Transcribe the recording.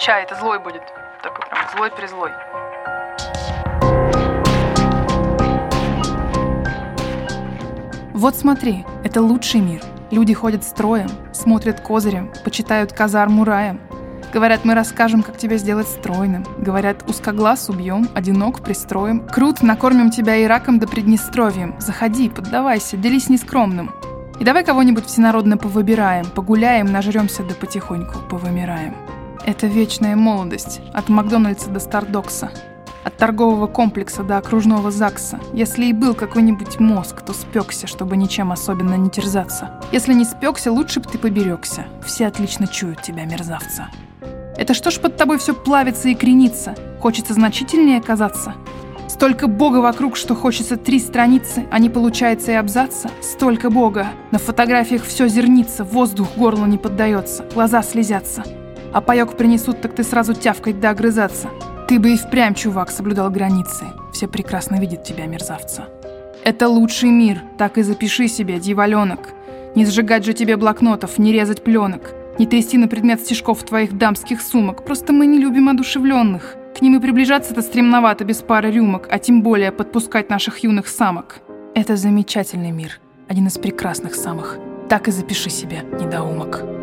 Чай, это злой будет. Такой прям злой-призлой. Вот смотри, это лучший мир. Люди ходят строем, смотрят козырем, почитают казарму раем. Говорят, мы расскажем, как тебя сделать стройным. Говорят, узкоглаз убьем, одинок пристроим. Крут, накормим тебя Ираком да Приднестровьем. Заходи, поддавайся, делись нескромным. И давай кого-нибудь всенародно повыбираем, погуляем, нажремся да потихоньку повымираем. Это вечная молодость, от Макдональдса до Стардокса. От торгового комплекса до окружного ЗАГСа. Если и был какой-нибудь мозг, то спекся, чтобы ничем особенно не терзаться. Если не спекся, лучше бы ты поберегся. Все отлично чуют тебя, мерзавца. Это что ж под тобой все плавится и кренится? Хочется значительнее казаться? Столько бога вокруг, что хочется три страницы, а не получается и абзаца. Столько бога. На фотографиях все зернится, воздух горло не поддается, глаза слезятся. А паек принесут, так ты сразу тявкать да огрызаться. Ты бы и впрямь, чувак, соблюдал границы. Все прекрасно видят тебя, мерзавца. Это лучший мир, так и запиши себе, дьяволенок. Не сжигать же тебе блокнотов, не резать пленок. Не трясти на предмет стежков твоих дамских сумок. Просто мы не любим одушевленных. К ним и приближаться-то стремновато без пары рюмок, а тем более подпускать наших юных самок. Это замечательный мир. Один из прекрасных самых. Так и запиши себе, недоумок.